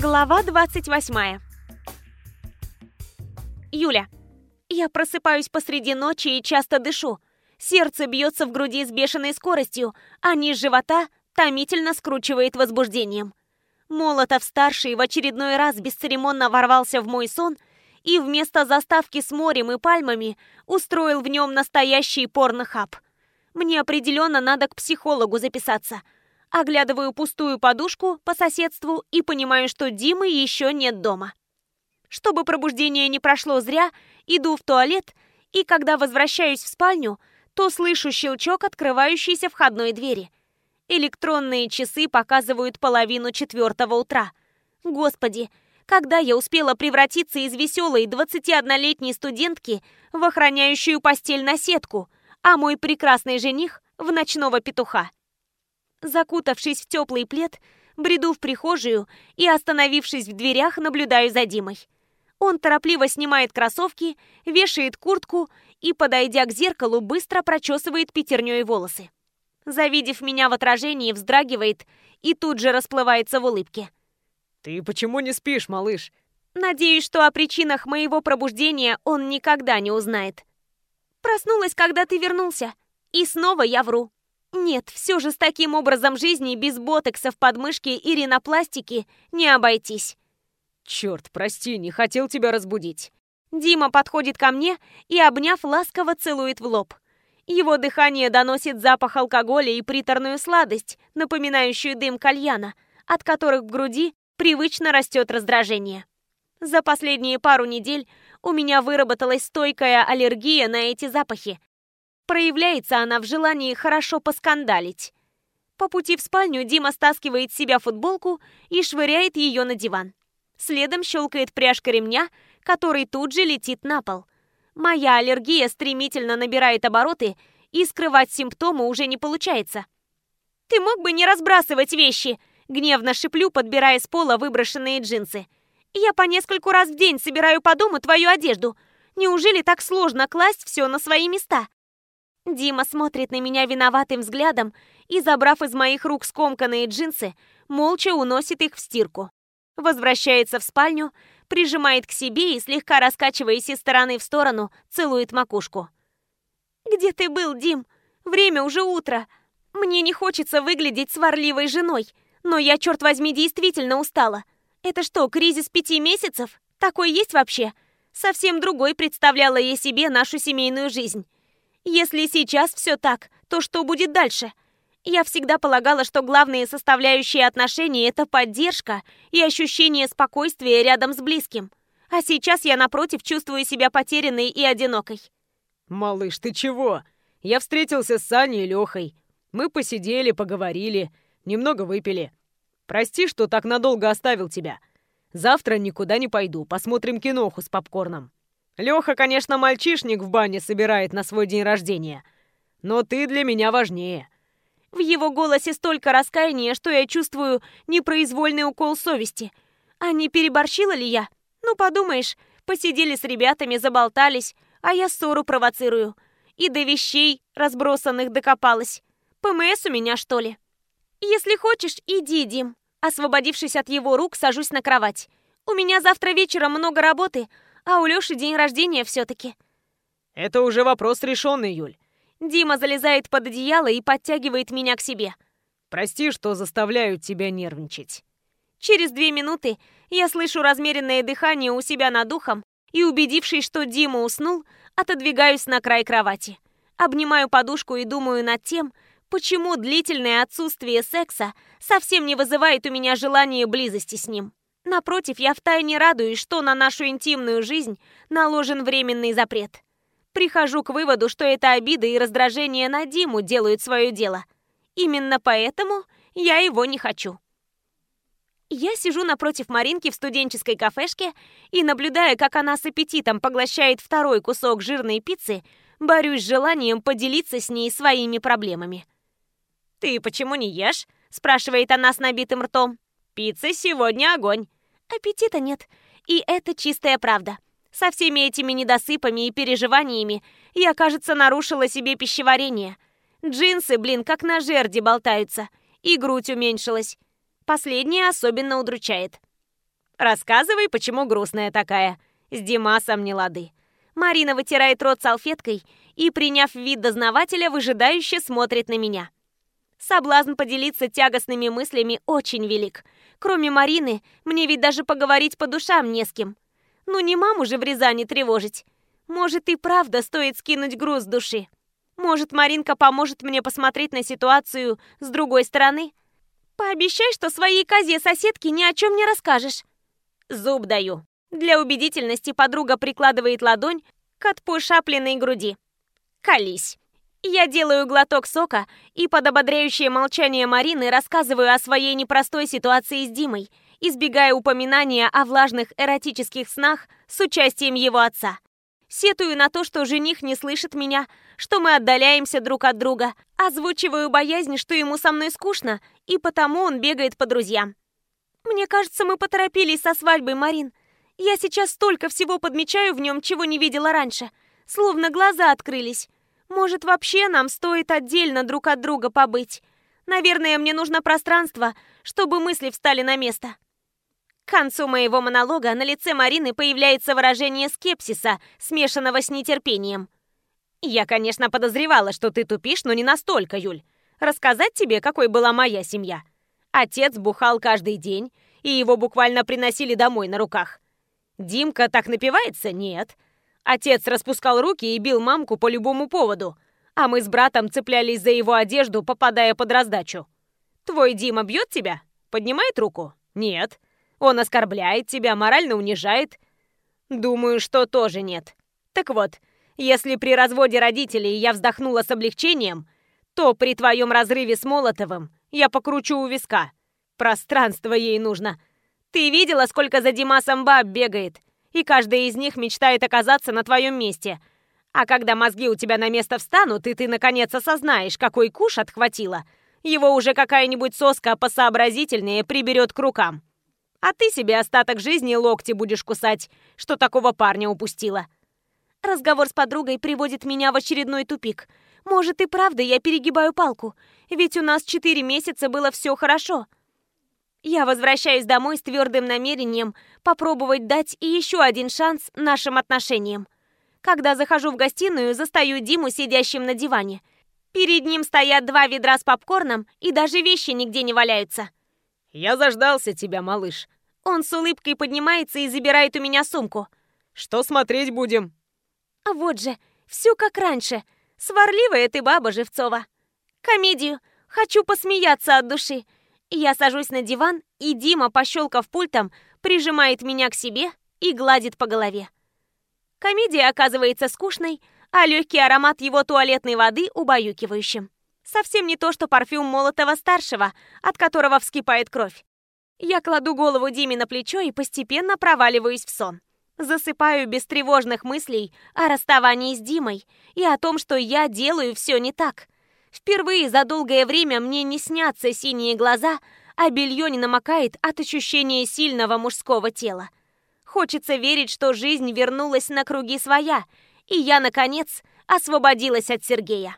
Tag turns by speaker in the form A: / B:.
A: Глава 28. Юля. Я просыпаюсь посреди ночи и часто дышу. Сердце бьется в груди с бешеной скоростью, а низ живота томительно скручивает возбуждением. Молотов-старший в очередной раз бесцеремонно ворвался в мой сон и вместо заставки с морем и пальмами устроил в нем настоящий порнохаб. Мне определенно надо к психологу записаться – Оглядываю пустую подушку по соседству и понимаю, что Димы еще нет дома. Чтобы пробуждение не прошло зря, иду в туалет, и когда возвращаюсь в спальню, то слышу щелчок открывающейся входной двери. Электронные часы показывают половину четвертого утра. Господи, когда я успела превратиться из веселой 21-летней студентки в охраняющую постель на сетку, а мой прекрасный жених в ночного петуха? Закутавшись в теплый плед, бреду в прихожую и, остановившись в дверях, наблюдаю за Димой. Он торопливо снимает кроссовки, вешает куртку и, подойдя к зеркалу, быстро прочесывает пятерней волосы. Завидев меня в отражении, вздрагивает и тут же расплывается в улыбке.
B: «Ты почему не спишь, малыш?»
A: Надеюсь, что о причинах моего пробуждения он никогда не узнает. Проснулась, когда ты вернулся. И снова я вру. Нет, все же с таким образом жизни без ботокса в подмышке и ринопластики не обойтись.
B: Черт, прости, не хотел тебя разбудить.
A: Дима подходит ко мне и, обняв, ласково целует в лоб. Его дыхание доносит запах алкоголя и приторную сладость, напоминающую дым кальяна, от которых в груди привычно растет раздражение. За последние пару недель у меня выработалась стойкая аллергия на эти запахи, Проявляется она в желании хорошо поскандалить. По пути в спальню Дима стаскивает с себя футболку и швыряет ее на диван. Следом щелкает пряжка ремня, который тут же летит на пол. Моя аллергия стремительно набирает обороты, и скрывать симптомы уже не получается. «Ты мог бы не разбрасывать вещи!» Гневно шиплю, подбирая с пола выброшенные джинсы. «Я по нескольку раз в день собираю по дому твою одежду. Неужели так сложно класть все на свои места?» Дима смотрит на меня виноватым взглядом и, забрав из моих рук скомканные джинсы, молча уносит их в стирку. Возвращается в спальню, прижимает к себе и, слегка раскачиваясь из стороны в сторону, целует макушку. «Где ты был, Дим? Время уже утро. Мне не хочется выглядеть сварливой женой, но я, черт возьми, действительно устала. Это что, кризис пяти месяцев? Такой есть вообще? Совсем другой представляла я себе нашу семейную жизнь». Если сейчас все так, то что будет дальше? Я всегда полагала, что главные составляющие отношений – это поддержка и ощущение спокойствия рядом с близким. А сейчас я, напротив, чувствую себя потерянной и одинокой.
B: «Малыш, ты чего? Я встретился с Саней и Лехой. Мы посидели, поговорили, немного выпили. Прости, что так надолго оставил тебя. Завтра никуда не пойду, посмотрим киноху с попкорном». Леха, конечно, мальчишник в бане собирает на свой день рождения, но ты для меня важнее».
A: В его голосе столько раскаяния, что я чувствую непроизвольный укол совести. А не переборщила ли я? Ну, подумаешь, посидели с ребятами, заболтались, а я ссору провоцирую. И до вещей, разбросанных, докопалась. ПМС у меня, что ли? Если хочешь, иди, Дим. Освободившись от его рук, сажусь на кровать. У меня завтра вечером много работы, а у Лёши день рождения все-таки.
B: Это уже вопрос решенный, Юль.
A: Дима залезает под одеяло и подтягивает меня к себе.
B: Прости, что заставляю тебя нервничать.
A: Через две минуты я слышу размеренное дыхание у себя над ухом и, убедившись, что Дима уснул, отодвигаюсь на край кровати. Обнимаю подушку и думаю над тем, почему длительное отсутствие секса совсем не вызывает у меня желания близости с ним. Напротив, я втайне радуюсь, что на нашу интимную жизнь наложен временный запрет. Прихожу к выводу, что это обида и раздражение на Диму делают свое дело. Именно поэтому я его не хочу. Я сижу напротив Маринки в студенческой кафешке и, наблюдая, как она с аппетитом поглощает второй кусок жирной пиццы, борюсь с желанием поделиться с ней своими проблемами. «Ты почему не ешь?» – спрашивает она с набитым ртом. «Пицца сегодня огонь. Аппетита нет. И это чистая правда. Со всеми этими недосыпами и переживаниями я, кажется, нарушила себе пищеварение. Джинсы, блин, как на жерди болтаются. И грудь уменьшилась. Последнее особенно удручает. Рассказывай, почему грустная такая. С Димасом не лады. Марина вытирает рот салфеткой и, приняв вид дознавателя, выжидающе смотрит на меня. Соблазн поделиться тягостными мыслями очень велик. Кроме Марины, мне ведь даже поговорить по душам не с кем. Ну не маму же в Рязани тревожить. Может и правда стоит скинуть груз души. Может, Маринка поможет мне посмотреть на ситуацию с другой стороны? Пообещай, что своей козе-соседке ни о чем не расскажешь. Зуб даю. Для убедительности подруга прикладывает ладонь к отпушапленной груди. Колись. Я делаю глоток сока и под ободряющее молчание Марины рассказываю о своей непростой ситуации с Димой, избегая упоминания о влажных эротических снах с участием его отца. Сетую на то, что жених не слышит меня, что мы отдаляемся друг от друга, озвучиваю боязнь, что ему со мной скучно, и потому он бегает по друзьям. Мне кажется, мы поторопились со свадьбой, Марин. Я сейчас столько всего подмечаю в нем, чего не видела раньше. Словно глаза открылись. Может, вообще нам стоит отдельно друг от друга побыть? Наверное, мне нужно пространство, чтобы мысли встали на место. К концу моего монолога на лице Марины появляется выражение скепсиса, смешанного с нетерпением. «Я, конечно, подозревала, что ты тупишь, но не настолько, Юль. Рассказать тебе, какой была моя семья. Отец бухал каждый день, и его буквально приносили домой на руках. Димка так напивается? Нет. Отец распускал руки и бил мамку по любому поводу, а мы с братом цеплялись за его одежду, попадая под раздачу. Твой Дима бьет тебя? Поднимает руку? Нет. Он оскорбляет тебя, морально унижает? Думаю, что тоже нет. Так вот, если при разводе родителей я вздохнула с облегчением, то при твоем разрыве с Молотовым я покручу у виска. Пространство ей нужно. Ты видела, сколько за Димасом баб бегает? И каждая из них мечтает оказаться на твоем месте. А когда мозги у тебя на место встанут, и ты наконец осознаешь, какой куш отхватила, его уже какая-нибудь соска посообразительнее приберет к рукам. А ты себе остаток жизни локти будешь кусать, что такого парня упустила. Разговор с подругой приводит меня в очередной тупик. Может и правда я перегибаю палку, ведь у нас четыре месяца было все хорошо. Я возвращаюсь домой с твердым намерением попробовать дать и еще один шанс нашим отношениям. Когда захожу в гостиную, застаю Диму сидящим на диване. Перед ним стоят два ведра с попкорном, и даже вещи нигде не валяются.
B: «Я заждался тебя, малыш».
A: Он с улыбкой поднимается и забирает у меня сумку.
B: «Что смотреть будем?»
A: А вот же, все как раньше. Сварливая ты баба Живцова. Комедию. Хочу посмеяться от души. Я сажусь на диван, и Дима, пощелкав пультом, прижимает меня к себе и гладит по голове. Комедия оказывается скучной, а легкий аромат его туалетной воды убаюкивающим. Совсем не то, что парфюм Молотова-старшего, от которого вскипает кровь. Я кладу голову Диме на плечо и постепенно проваливаюсь в сон. Засыпаю без тревожных мыслей о расставании с Димой и о том, что я делаю все не так. Впервые за долгое время мне не снятся синие глаза, а белье не намокает от ощущения сильного мужского тела. Хочется верить, что жизнь вернулась на круги своя, и я, наконец, освободилась от Сергея.